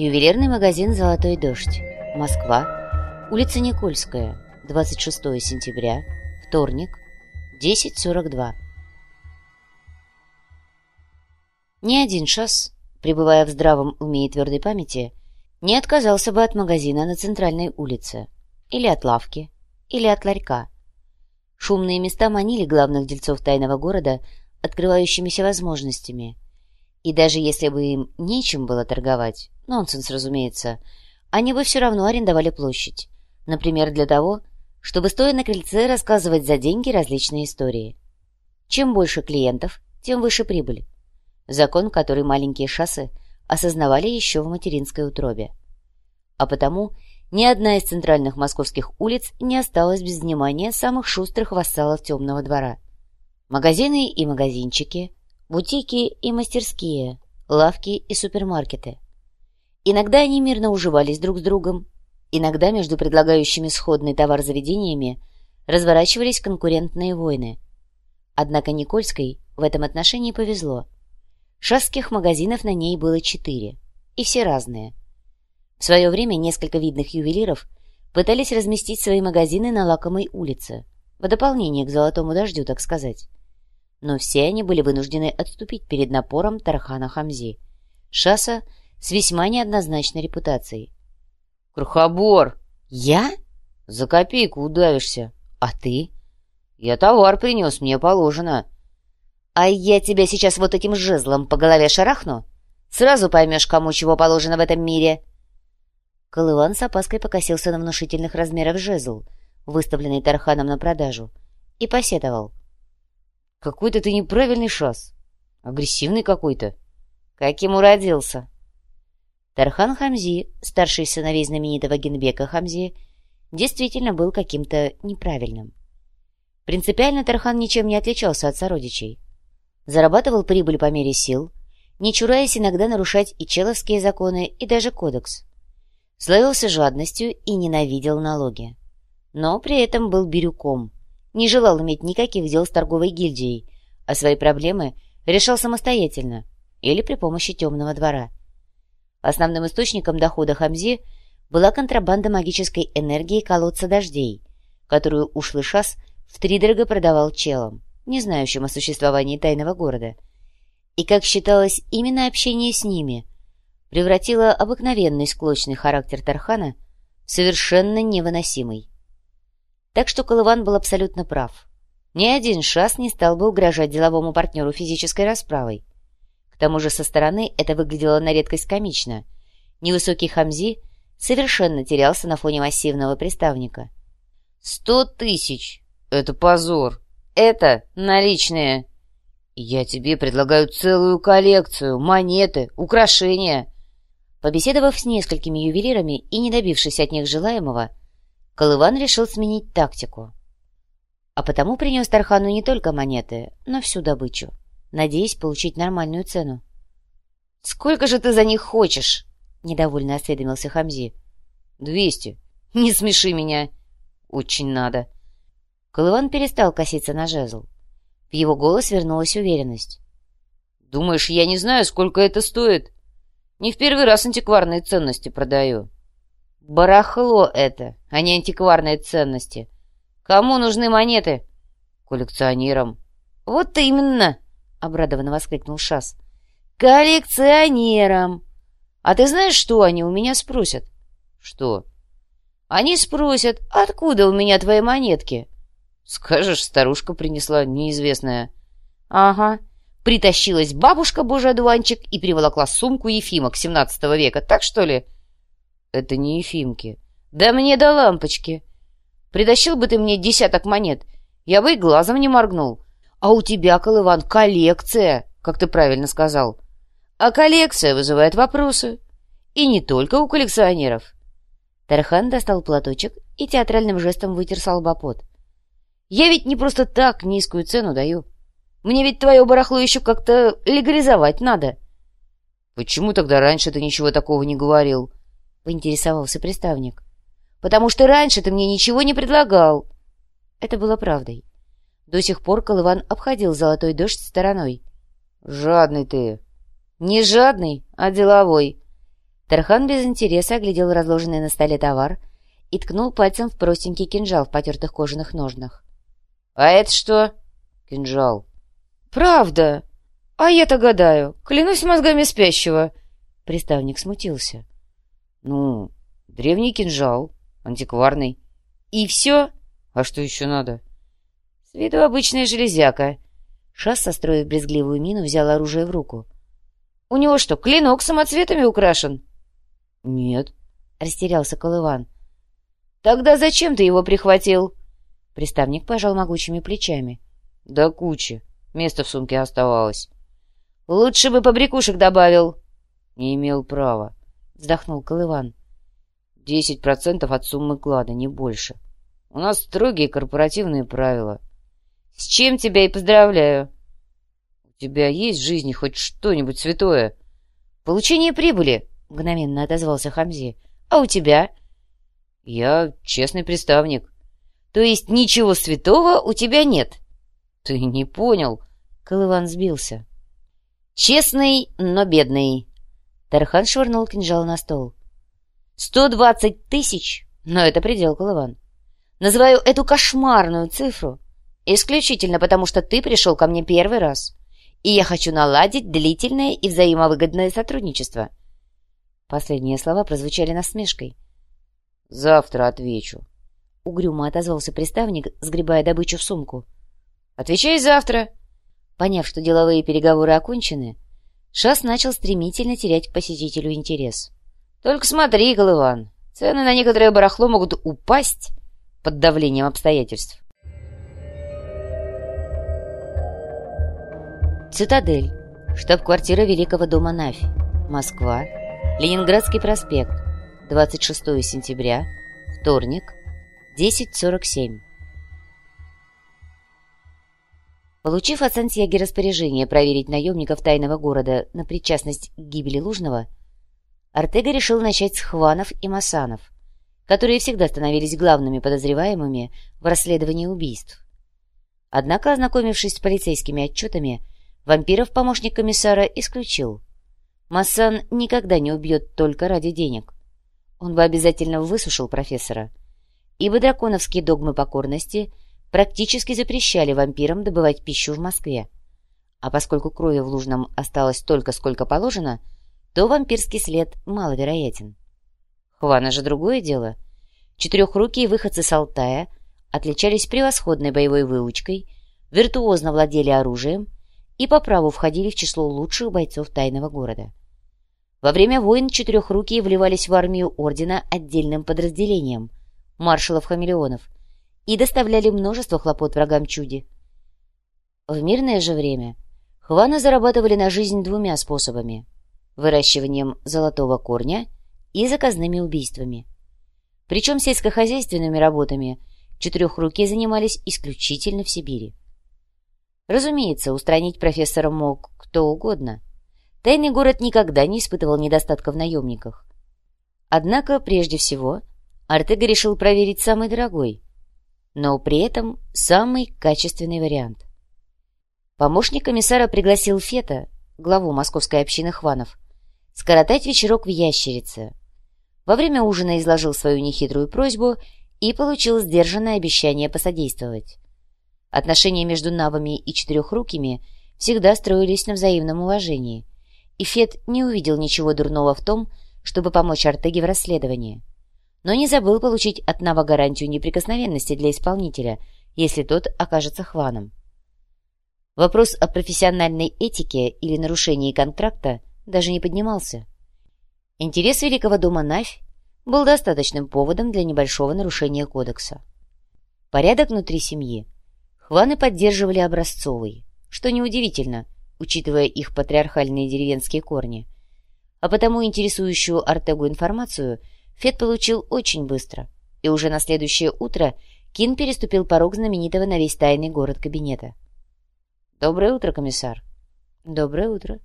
Ювелирный магазин «Золотой дождь», Москва, улица Никольская, 26 сентября, вторник, 10.42. Ни один шас, пребывая в здравом уме и твердой памяти, не отказался бы от магазина на центральной улице, или от лавки, или от ларька. Шумные места манили главных дельцов тайного города открывающимися возможностями. И даже если бы им нечем было торговать, Нонсенс, разумеется. Они бы все равно арендовали площадь. Например, для того, чтобы, стоя на крыльце, рассказывать за деньги различные истории. Чем больше клиентов, тем выше прибыль. Закон, который маленькие шассы осознавали еще в материнской утробе. А потому ни одна из центральных московских улиц не осталась без внимания самых шустрых вассалов темного двора. Магазины и магазинчики, бутики и мастерские, лавки и супермаркеты – Иногда они мирно уживались друг с другом, иногда между предлагающими сходный товар заведениями разворачивались конкурентные войны. Однако Никольской в этом отношении повезло. Шасских магазинов на ней было четыре, и все разные. В свое время несколько видных ювелиров пытались разместить свои магазины на Лакомой улице, в дополнение к «Золотому дождю», так сказать. Но все они были вынуждены отступить перед напором Тархана Хамзи. Шаса — с весьма неоднозначной репутацией. «Крохобор!» «Я?» «За копейку удавишься. А ты?» «Я товар принес, мне положено». «А я тебя сейчас вот этим жезлом по голове шарахну? Сразу поймешь, кому чего положено в этом мире». Колыван с опаской покосился на внушительных размеров жезл, выставленный Тарханом на продажу, и посетовал. «Какой-то ты неправильный шас. Агрессивный какой-то». «Каким уродился?» Тархан Хамзи, старший сыновей знаменитого Генбека Хамзи, действительно был каким-то неправильным. Принципиально Тархан ничем не отличался от сородичей. Зарабатывал прибыль по мере сил, не чураясь иногда нарушать и человские законы, и даже кодекс. Славился жадностью и ненавидел налоги. Но при этом был бирюком, не желал иметь никаких дел с торговой гильдией, а свои проблемы решал самостоятельно или при помощи темного двора – Основным источником дохода Хамзи была контрабанда магической энергии колодца дождей, которую ушлый шас втридорого продавал челам, не знающим о существовании тайного города. И, как считалось, именно общение с ними превратило обыкновенный склочный характер Тархана в совершенно невыносимый. Так что Колыван был абсолютно прав. Ни один шас не стал бы угрожать деловому партнеру физической расправой. К тому же со стороны это выглядело на редкость комично. Невысокий Хамзи совершенно терялся на фоне массивного приставника. «Сто тысяч! Это позор! Это наличные!» «Я тебе предлагаю целую коллекцию, монеты, украшения!» Побеседовав с несколькими ювелирами и не добившись от них желаемого, Колыван решил сменить тактику. А потому принес Тархану не только монеты, но всю добычу надеясь получить нормальную цену. «Сколько же ты за них хочешь?» — недовольно осведомился Хамзи. «Двести. Не смеши меня. Очень надо». Колыван перестал коситься на жезл. В его голос вернулась уверенность. «Думаешь, я не знаю, сколько это стоит? Не в первый раз антикварные ценности продаю». «Барахло это, а не антикварные ценности. Кому нужны монеты?» «Коллекционерам». «Вот именно!» — обрадованно воскликнул Шас. «Коллекционерам! А ты знаешь, что они у меня спросят?» «Что?» «Они спросят, откуда у меня твои монетки?» «Скажешь, старушка принесла неизвестная». «Ага. Притащилась бабушка Божий одуванчик и приволокла сумку Ефимок XVII века, так что ли?» «Это не Ефимки». «Да мне до лампочки. Притащил бы ты мне десяток монет, я бы и глазом не моргнул». А у тебя, Колыван, коллекция, как ты правильно сказал. А коллекция вызывает вопросы. И не только у коллекционеров. Тархан достал платочек и театральным жестом вытер салбопот. Я ведь не просто так низкую цену даю. Мне ведь твое барахло еще как-то легализовать надо. Почему тогда раньше ты ничего такого не говорил? Поинтересовался приставник. Потому что раньше ты мне ничего не предлагал. Это было правдой. До сих пор Колыван обходил золотой дождь стороной. «Жадный ты!» «Не жадный, а деловой!» Тархан без интереса оглядел разложенный на столе товар и ткнул пальцем в простенький кинжал в потертых кожаных ножнах. «А это что?» «Кинжал». «Правда? А я-то гадаю. Клянусь мозгами спящего». Приставник смутился. «Ну, древний кинжал, антикварный. И все? А что еще надо?» «С виду обычная железяка». Шас, состроив брезгливую мину, взял оружие в руку. «У него что, клинок самоцветами украшен?» «Нет», — растерялся Колыван. «Тогда зачем ты его прихватил?» Приставник пожал могучими плечами. «Да куча. Место в сумке оставалось». «Лучше бы побрякушек добавил». «Не имел права», — вздохнул Колыван. «Десять процентов от суммы клада, не больше. У нас строгие корпоративные правила». «С чем тебя и поздравляю!» «У тебя есть в жизни хоть что-нибудь святое?» «Получение прибыли», — мгновенно отозвался Хамзи. «А у тебя?» «Я честный приставник». «То есть ничего святого у тебя нет?» «Ты не понял?» Колыван сбился. «Честный, но бедный». Тархан швырнул кинжал на стол. «Сто двадцать тысяч? Но это предел, Колыван. Называю эту кошмарную цифру исключительно потому, что ты пришел ко мне первый раз, и я хочу наладить длительное и взаимовыгодное сотрудничество». Последние слова прозвучали насмешкой. «Завтра отвечу», — угрюмо отозвался приставник, сгребая добычу в сумку. «Отвечай завтра!» Поняв, что деловые переговоры окончены, Шас начал стремительно терять к посетителю интерес. «Только смотри, Голыван, цены на некоторое барахло могут упасть под давлением обстоятельств». Цитадель. Штаб-квартира Великого дома Нафь. Москва. Ленинградский проспект. 26 сентября. Вторник. 10.47. Получив от Сантьяги распоряжение проверить наемников тайного города на причастность к гибели Лужного, Артега решил начать с Хванов и Масанов, которые всегда становились главными подозреваемыми в расследовании убийств. Однако, ознакомившись с полицейскими отчетами, вампиров помощник комиссара исключил. Массан никогда не убьет только ради денег. Он бы обязательно высушил профессора, ибо драконовские догмы покорности – практически запрещали вампирам добывать пищу в Москве. А поскольку крови в Лужном осталось столько, сколько положено, то вампирский след маловероятен. Хвана же другое дело. Четырехрукие выходцы с Алтая отличались превосходной боевой выучкой, виртуозно владели оружием и по праву входили в число лучших бойцов тайного города. Во время войн четырехрукие вливались в армию ордена отдельным подразделением – маршалов-хамелеонов – и доставляли множество хлопот врагам чуди. В мирное же время хваны зарабатывали на жизнь двумя способами – выращиванием золотого корня и заказными убийствами. Причем сельскохозяйственными работами четырехрукие занимались исключительно в Сибири. Разумеется, устранить профессора мог кто угодно. Тайный город никогда не испытывал недостатка в наемниках. Однако, прежде всего, Артега решил проверить самый дорогой – но при этом самый качественный вариант. Помощник комиссара пригласил Фета, главу московской общины Хванов, скоротать вечерок в Ящерице. Во время ужина изложил свою нехитрую просьбу и получил сдержанное обещание посодействовать. Отношения между Навами и Четырехрукими всегда строились на взаимном уважении, и Фет не увидел ничего дурного в том, чтобы помочь Артеге в расследовании но не забыл получить от Нава гарантию неприкосновенности для исполнителя, если тот окажется хваном. Вопрос о профессиональной этике или нарушении контракта даже не поднимался. Интерес Великого дома Навь был достаточным поводом для небольшого нарушения кодекса. Порядок внутри семьи хваны поддерживали образцовый, что неудивительно, учитывая их патриархальные деревенские корни, а потому интересующую Артегу информацию – Фет получил очень быстро, и уже на следующее утро Кин переступил порог знаменитого на весь тайный город кабинета. «Доброе утро, комиссар». «Доброе утро».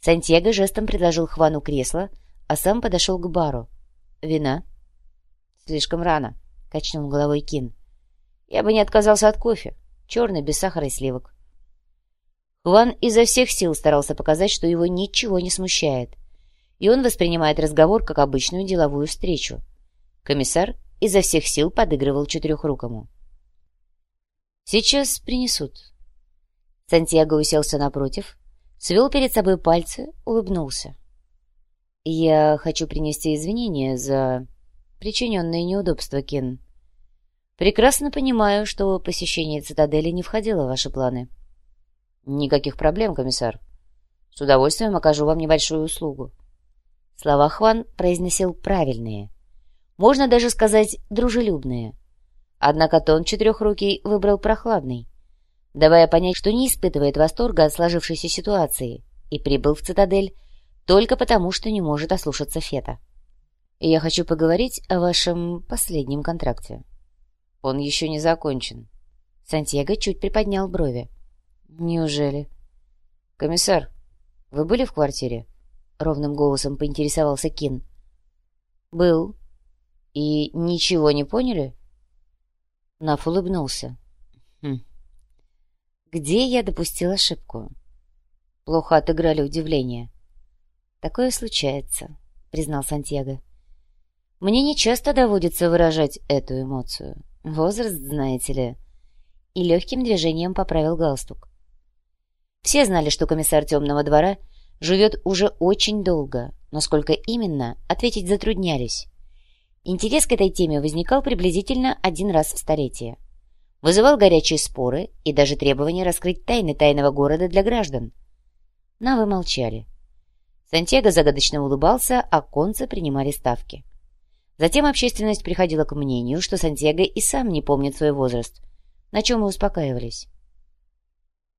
Сантьяго жестом предложил Хвану кресло, а сам подошел к бару. «Вина?» «Слишком рано», — качнул головой Кин. «Я бы не отказался от кофе. Черный, без сахара и сливок». Хван изо всех сил старался показать, что его ничего не смущает, и он воспринимает разговор как обычную деловую встречу. Комиссар изо всех сил подыгрывал четырехрукому. «Сейчас принесут». Сантьяго уселся напротив, свел перед собой пальцы, улыбнулся. «Я хочу принести извинения за причиненные неудобства, Кен. Прекрасно понимаю, что посещение цитадели не входило в ваши планы». «Никаких проблем, комиссар. С удовольствием окажу вам небольшую услугу». Слова Хван произносил правильные. Можно даже сказать дружелюбные. Однако тон четырехрукий выбрал прохладный, давая понять, что не испытывает восторга от сложившейся ситуации и прибыл в цитадель только потому, что не может ослушаться Фета. «Я хочу поговорить о вашем последнем контракте». «Он еще не закончен». Сантьяго чуть приподнял брови. «Неужели?» «Комиссар, вы были в квартире?» Ровным голосом поинтересовался Кин. «Был. И ничего не поняли?» Наф улыбнулся. «Хм. Где я допустил ошибку?» Плохо отыграли удивление. «Такое случается», — признал Сантьяго. «Мне не часто доводится выражать эту эмоцию. Возраст, знаете ли». И легким движением поправил галстук. Все знали, что комиссар Темного двора — живет уже очень долго, но сколько именно, ответить затруднялись. Интерес к этой теме возникал приблизительно один раз в столетие. Вызывал горячие споры и даже требования раскрыть тайны тайного города для граждан. Навы молчали. Сантьяго загадочно улыбался, а концы принимали ставки. Затем общественность приходила к мнению, что Сантьяго и сам не помнит свой возраст, на чем мы успокаивались.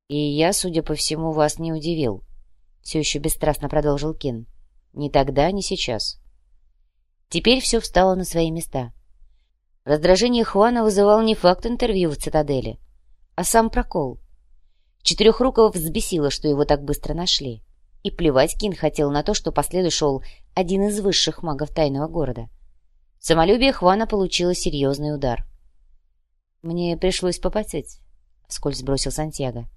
«И я, судя по всему, вас не удивил», все еще бесстрастно продолжил Кин. Ни тогда, ни сейчас. Теперь все встало на свои места. Раздражение Хвана вызывал не факт интервью в цитадели, а сам прокол. Четырехрукого взбесило, что его так быстро нашли. И плевать Кин хотел на то, что по следу шел один из высших магов тайного города. Самолюбие Хвана получило серьезный удар. «Мне пришлось попотеть», — вскользь бросил Сантьяго.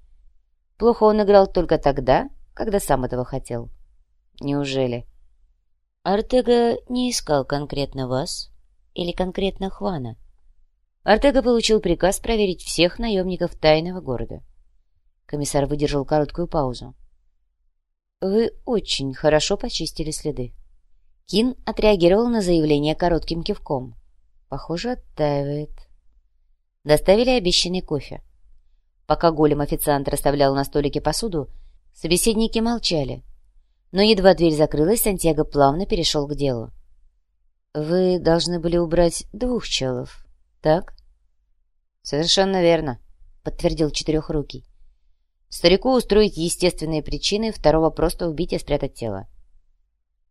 «Плохо он играл только тогда, когда сам этого хотел. Неужели? Артега не искал конкретно вас или конкретно Хвана. Артега получил приказ проверить всех наемников тайного города. Комиссар выдержал короткую паузу. «Вы очень хорошо почистили следы». Кин отреагировал на заявление коротким кивком. «Похоже, оттаивает». Доставили обещанный кофе. Пока голем-официант расставлял на столике посуду, Собеседники молчали. Но едва дверь закрылась, Сантьяго плавно перешел к делу. «Вы должны были убрать двух челов, так?» «Совершенно верно», — подтвердил Четырехрукий. «Старику устроить естественные причины, второго просто убить и спрятать тело».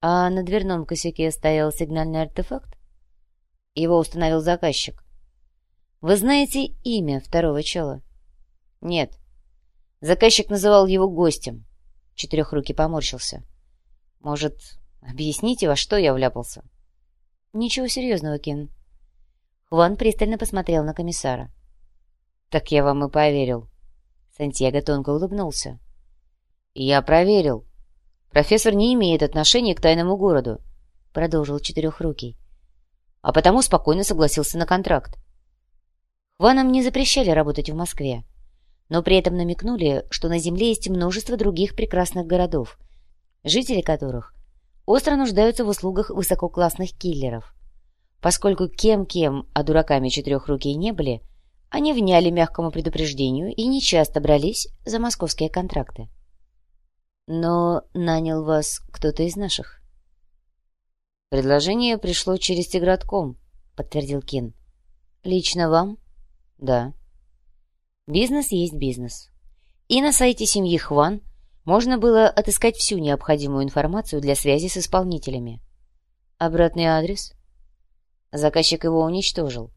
«А на дверном косяке стоял сигнальный артефакт?» Его установил заказчик. «Вы знаете имя второго чела?» «Нет». Заказчик называл его гостем. Четырехрукий поморщился. «Может, объясните, во что я вляпался?» «Ничего серьезного, Кен». Хван пристально посмотрел на комиссара. «Так я вам и поверил». Сантьяго тонко улыбнулся. «Я проверил. Профессор не имеет отношения к тайному городу», — продолжил Четырехрукий. «А потому спокойно согласился на контракт. Хванам не запрещали работать в Москве но при этом намекнули, что на Земле есть множество других прекрасных городов, жители которых остро нуждаются в услугах высококлассных киллеров. Поскольку кем-кем, а дураками четырехрукие не были, они вняли мягкому предупреждению и нечасто брались за московские контракты. «Но нанял вас кто-то из наших?» «Предложение пришло через Тигратком», — подтвердил Кин. «Лично вам?» «Да». Бизнес есть бизнес. И на сайте семьи Хван можно было отыскать всю необходимую информацию для связи с исполнителями. Обратный адрес? Заказчик его уничтожил.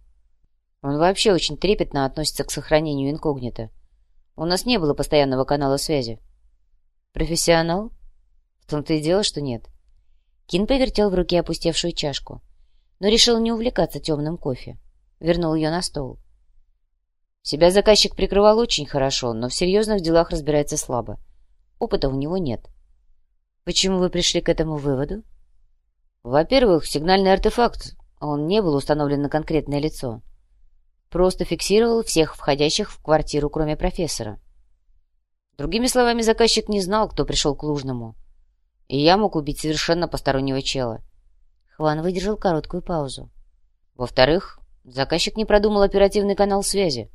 Он вообще очень трепетно относится к сохранению инкогнито. У нас не было постоянного канала связи. Профессионал? В том-то и дело, что нет. Кин повертел в руке опустевшую чашку, но решил не увлекаться темным кофе. Вернул ее на стол. Себя заказчик прикрывал очень хорошо, но в серьезных делах разбирается слабо. Опыта у него нет. Почему вы пришли к этому выводу? Во-первых, сигнальный артефакт. Он не был установлен на конкретное лицо. Просто фиксировал всех входящих в квартиру, кроме профессора. Другими словами, заказчик не знал, кто пришел к Лужному. И я мог убить совершенно постороннего чела. Хван выдержал короткую паузу. Во-вторых, заказчик не продумал оперативный канал связи.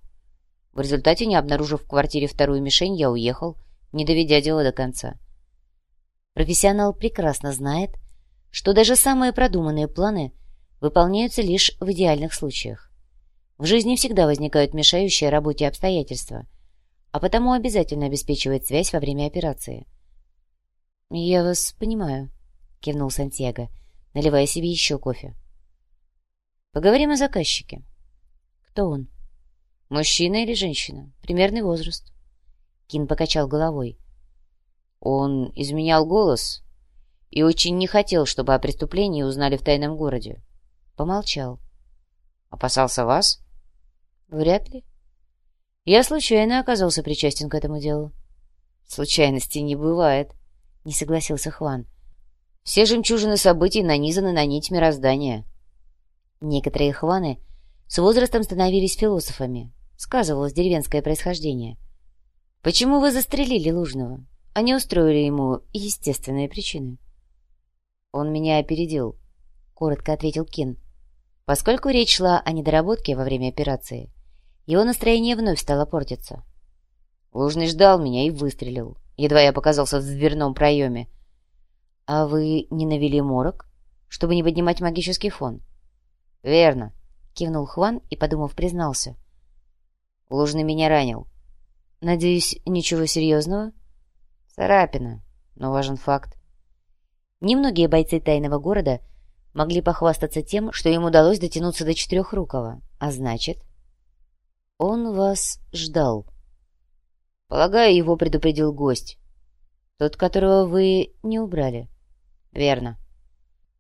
В результате, не обнаружив в квартире вторую мишень, я уехал, не доведя дело до конца. Профессионал прекрасно знает, что даже самые продуманные планы выполняются лишь в идеальных случаях. В жизни всегда возникают мешающие работе обстоятельства, а потому обязательно обеспечивает связь во время операции. «Я вас понимаю», — кивнул Сантьяго, наливая себе еще кофе. «Поговорим о заказчике. Кто он?» «Мужчина или женщина? Примерный возраст?» Кин покачал головой. «Он изменял голос и очень не хотел, чтобы о преступлении узнали в тайном городе». Помолчал. «Опасался вас?» «Вряд ли. Я случайно оказался причастен к этому делу». «Случайностей не бывает», — не согласился Хван. «Все жемчужины событий нанизаны на нить мироздания». Некоторые Хваны с возрастом становились философами, сказывалось деревенское происхождение. Почему вы застрелили Лужного, а не устроили ему естественные причины? Он меня опередил, коротко ответил Кин. Поскольку речь шла о недоработке во время операции, его настроение вновь стало портиться. Лужный ждал меня и выстрелил, едва я показался в дверном проеме. «А вы не навели морок, чтобы не поднимать магический фон?» «Верно», — кивнул Хван и, подумав, признался. «Лужный меня ранил». «Надеюсь, ничего серьезного?» «Царапина, но важен факт». Немногие бойцы тайного города могли похвастаться тем, что им удалось дотянуться до Четырехрукого, а значит... Он вас ждал. Полагаю, его предупредил гость. Тот, которого вы не убрали. Верно.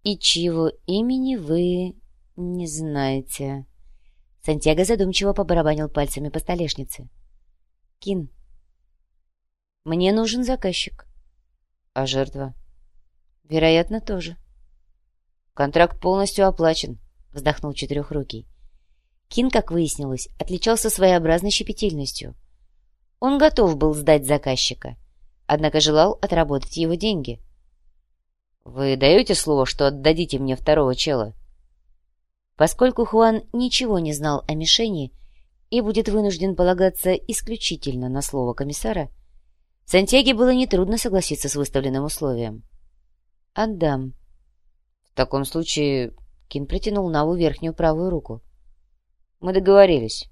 И чьего имени вы не знаете. Сантьяго задумчиво побарабанил пальцами по столешнице. Кин. Мне нужен заказчик. А жертва? Вероятно, тоже. Контракт полностью оплачен, вздохнул Четырехрукий. Кин, как выяснилось, отличался своеобразной щепетильностью. Он готов был сдать заказчика, однако желал отработать его деньги. «Вы даете слово, что отдадите мне второго чела?» Поскольку Хуан ничего не знал о мишени и будет вынужден полагаться исключительно на слово комиссара, Сантьяге было нетрудно согласиться с выставленным условием. «Отдам». «В таком случае...» Кин протянул Наву верхнюю правую руку. Мы договорились.